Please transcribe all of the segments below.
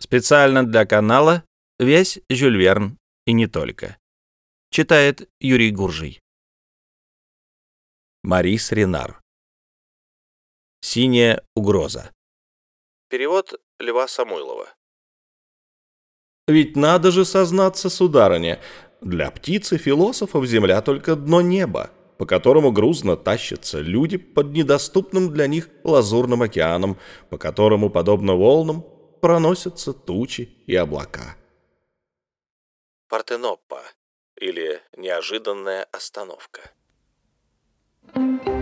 Специально для канала весь Жюль Верн и не только. Читает Юрий Гуржий. Марис Ренар. Синяя угроза. Перевод Льва Самойлова. Ведь надо же сознаться, сударыня, для птицы философов земля только дно неба, по которому грузно тащатся люди под недоступным для них лазурным океаном, по которому, подобно волнам, проносятся тучи и облака. Партеноппа или неожиданная остановка. Thank you.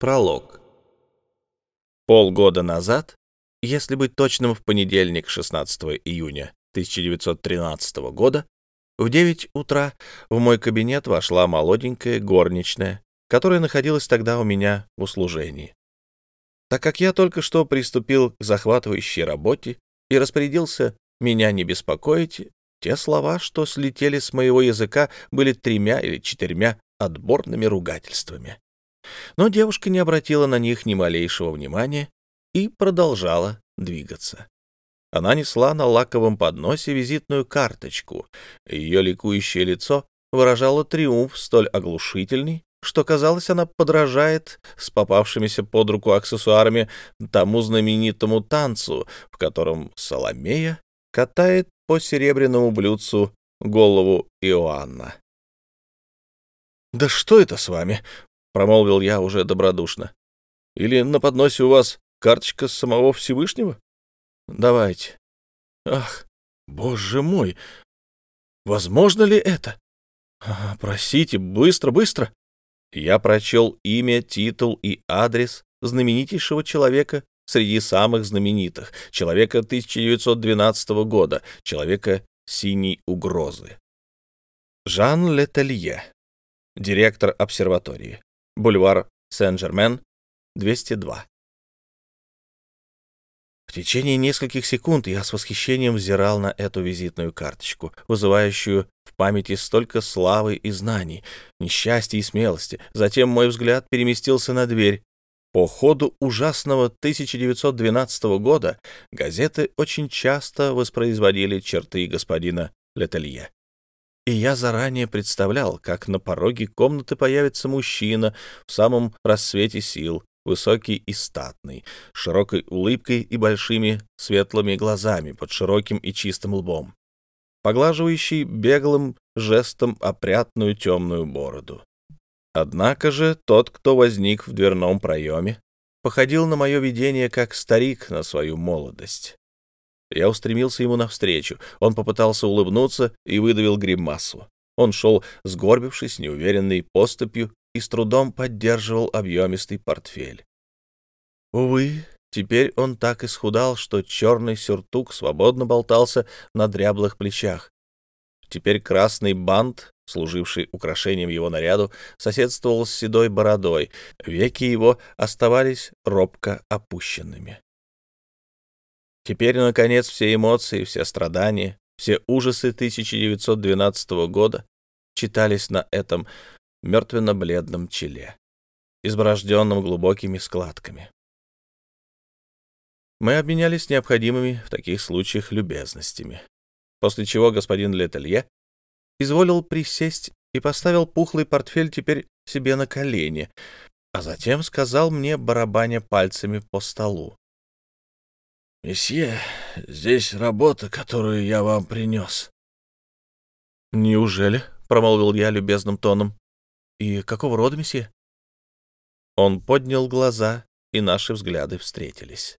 Пролог. Полгода назад, если быть точным, в понедельник, 16 июня 1913 года, в 9 утра в мой кабинет вошла молоденькая горничная, которая находилась тогда у меня в услужении. Так как я только что приступил к захватывающей работе и распорядился меня не беспокоить, те слова, что слетели с моего языка, были тремя или четырьмя отборными ругательствами. Но девушка не обратила на них ни малейшего внимания и продолжала двигаться. Она несла на лаковом подносе визитную карточку. Ее ликующее лицо выражало триумф столь оглушительный, что, казалось, она подражает с попавшимися под руку аксессуарами тому знаменитому танцу, в котором Соломея катает по серебряному блюдцу голову Иоанна. «Да что это с вами?» — промолвил я уже добродушно. «Или на подносе у вас карточка самого Всевышнего? Давайте. Ах, боже мой! Возможно ли это? А, просите, быстро, быстро!» Я прочел имя, титул и адрес знаменитейшего человека среди самых знаменитых, человека 1912 года, человека синей угрозы. Жан Летелье, директор обсерватории бульвар Сен-Жермен, 202. В течение нескольких секунд я с восхищением взирал на эту визитную карточку, вызывающую в памяти столько славы и знаний, несчастья и смелости. Затем мой взгляд переместился на дверь. По ходу ужасного 1912 года газеты очень часто воспроизводили черты господина Летелье и я заранее представлял, как на пороге комнаты появится мужчина в самом рассвете сил, высокий и статный, широкой улыбкой и большими светлыми глазами под широким и чистым лбом, поглаживающий беглым жестом опрятную темную бороду. Однако же тот, кто возник в дверном проеме, походил на мое видение как старик на свою молодость. Я устремился ему навстречу. Он попытался улыбнуться и выдавил гримасу. Он шел, сгорбившись, неуверенной поступью, и с трудом поддерживал объемистый портфель. Увы, теперь он так исхудал, что черный сюртук свободно болтался на дряблых плечах. Теперь красный бант, служивший украшением его наряду, соседствовал с седой бородой, веки его оставались робко опущенными. Теперь, наконец, все эмоции, все страдания, все ужасы 1912 года читались на этом мертвенно-бледном челе, изборожденном глубокими складками. Мы обменялись необходимыми в таких случаях любезностями, после чего господин Летелье изволил присесть и поставил пухлый портфель теперь себе на колени, а затем сказал мне, барабаня пальцами по столу. «Месье, здесь работа, которую я вам принес». «Неужели?» — промолвил я любезным тоном. «И какого рода, месье?» Он поднял глаза, и наши взгляды встретились.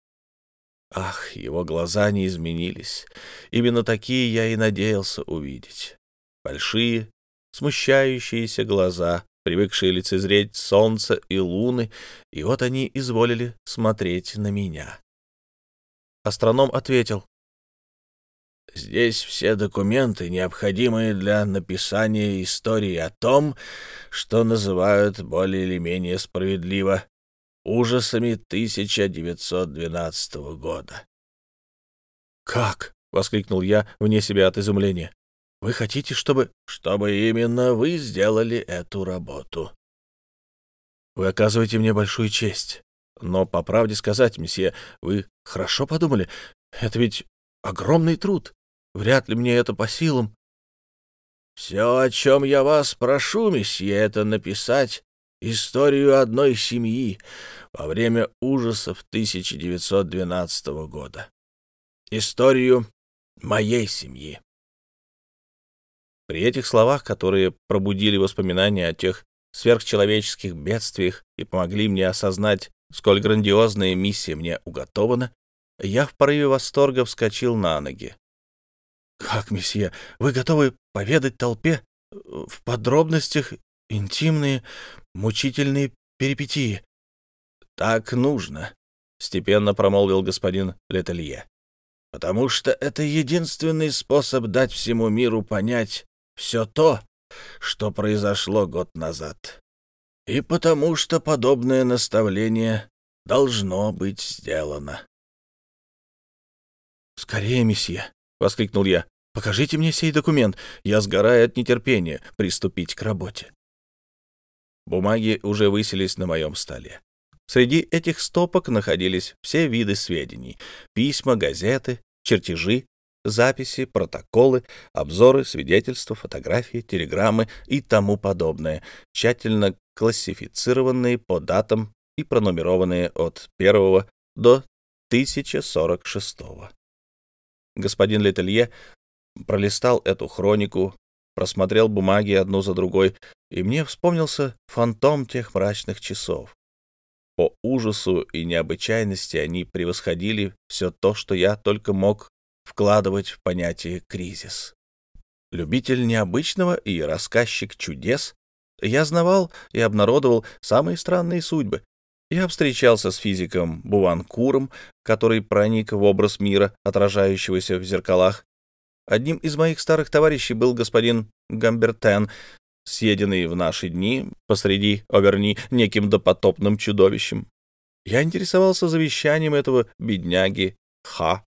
Ах, его глаза не изменились. Именно такие я и надеялся увидеть. Большие, смущающиеся глаза, привыкшие лицезреть солнце и луны, и вот они изволили смотреть на меня. Астроном ответил. Здесь все документы, необходимые для написания истории о том, что называют более или менее справедливо ужасами 1912 года. «Как?» — воскликнул я вне себя от изумления. «Вы хотите, чтобы...» «Чтобы именно вы сделали эту работу». «Вы оказываете мне большую честь. Но, по правде сказать, месье, вы хорошо подумали. Это ведь огромный труд. Вряд ли мне это по силам. Все, о чем я вас прошу, месье, это написать историю одной семьи во время ужасов 1912 года. Историю моей семьи. При этих словах, которые пробудили воспоминания о тех сверхчеловеческих бедствиях и помогли мне осознать, сколь грандиозная миссия мне уготована, я в порыве восторга вскочил на ноги. «Как, месье, вы готовы поведать толпе э, в подробностях интимные, мучительные перипетии?» «Так нужно», — степенно промолвил господин Летелье, «потому что это единственный способ дать всему миру понять все то, что произошло год назад, и потому что подобное наставление должно быть сделано». «Скорее, месье!» — воскликнул я. «Покажите мне сей документ. Я сгораю от нетерпения приступить к работе». Бумаги уже высились на моем столе. Среди этих стопок находились все виды сведений — письма, газеты, чертежи, записи, протоколы, обзоры, свидетельства, фотографии, телеграммы и тому подобное, тщательно классифицированные по датам и пронумерованные от 1 до 1046. Господин Летелье пролистал эту хронику, просмотрел бумаги одну за другой, и мне вспомнился фантом тех мрачных часов. По ужасу и необычайности они превосходили все то, что я только мог вкладывать в понятие «кризис». Любитель необычного и рассказчик чудес, я знавал и обнародовал самые странные судьбы, я встречался с физиком Буванкуром, который проник в образ мира, отражающегося в зеркалах. Одним из моих старых товарищей был господин Гамбертен, съеденный в наши дни посреди Оверни неким допотопным чудовищем. Я интересовался завещанием этого бедняги Ха,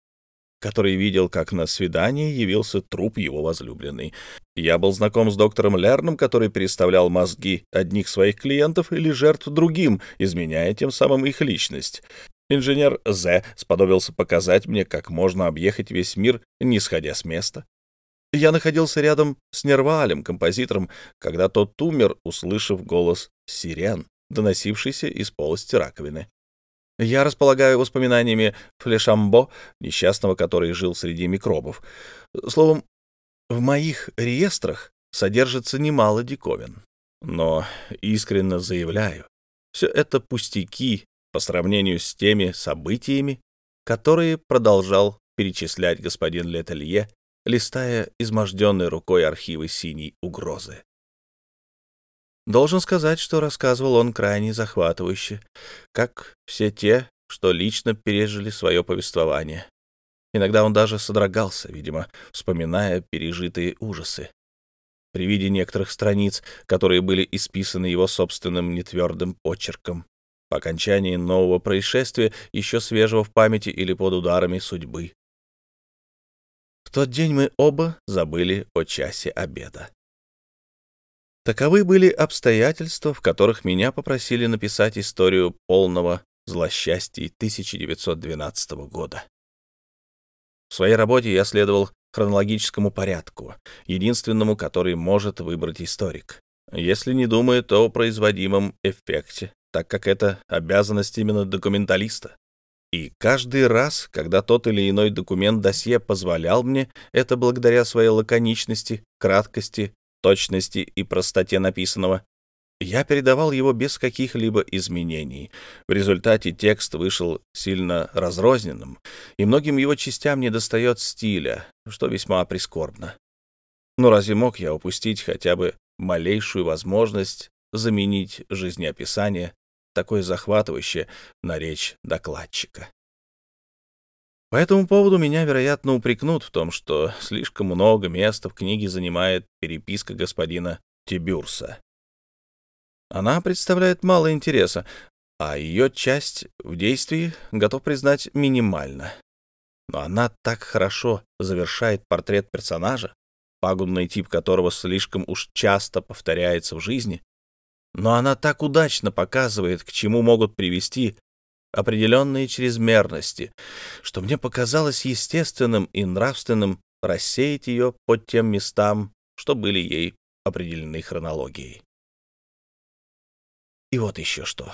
который видел, как на свидание явился труп его возлюбленной. Я был знаком с доктором Лерном, который переставлял мозги одних своих клиентов или жертв другим, изменяя тем самым их личность. Инженер З. сподобился показать мне, как можно объехать весь мир, не сходя с места. Я находился рядом с Нервалем, композитором, когда тот умер, услышав голос сирен, доносившийся из полости раковины. Я располагаю воспоминаниями Флешамбо, несчастного, который жил среди микробов. Словом, в моих реестрах содержится немало диковин. Но искренне заявляю, все это пустяки по сравнению с теми событиями, которые продолжал перечислять господин Летелье, листая изможденной рукой архивы синей угрозы. Должен сказать, что рассказывал он крайне захватывающе, как все те, что лично пережили свое повествование. Иногда он даже содрогался, видимо, вспоминая пережитые ужасы. При виде некоторых страниц, которые были исписаны его собственным нетвердым почерком, по окончании нового происшествия, еще свежего в памяти или под ударами судьбы. В тот день мы оба забыли о часе обеда. Таковы были обстоятельства, в которых меня попросили написать историю полного злосчастья 1912 года. В своей работе я следовал хронологическому порядку, единственному, который может выбрать историк, если не думает о производимом эффекте, так как это обязанность именно документалиста. И каждый раз, когда тот или иной документ досье позволял мне, это благодаря своей лаконичности, краткости точности и простоте написанного, я передавал его без каких-либо изменений. В результате текст вышел сильно разрозненным, и многим его частям недостает стиля, что весьма прискорбно. Но разве мог я упустить хотя бы малейшую возможность заменить жизнеописание, такое захватывающее, на речь докладчика? По этому поводу меня, вероятно, упрекнут в том, что слишком много места в книге занимает переписка господина Тибюрса. Она представляет мало интереса, а ее часть в действии, готов признать, минимальна. Но она так хорошо завершает портрет персонажа, пагубный тип которого слишком уж часто повторяется в жизни, но она так удачно показывает, к чему могут привести определенные чрезмерности, что мне показалось естественным и нравственным рассеять ее под тем местам, что были ей определены хронологией. И вот еще что.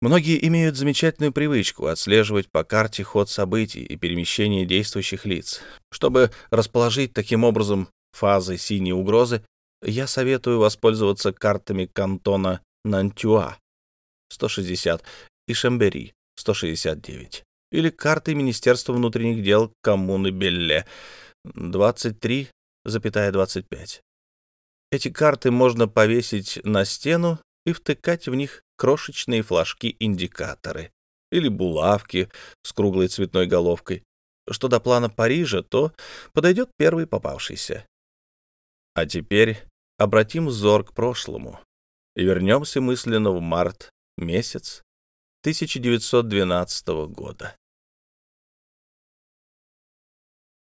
Многие имеют замечательную привычку отслеживать по карте ход событий и перемещение действующих лиц. Чтобы расположить таким образом фазы синей угрозы, я советую воспользоваться картами кантона Нантюа 160 и Шамбери 169 или картой Министерства внутренних дел коммуны Белле 23,25. Эти карты можно повесить на стену и втыкать в них крошечные флажки-индикаторы или булавки с круглой цветной головкой. Что до плана Парижа, то подойдет первый попавшийся. А теперь обратим взор к прошлому и вернемся мысленно в март месяц 1912 года.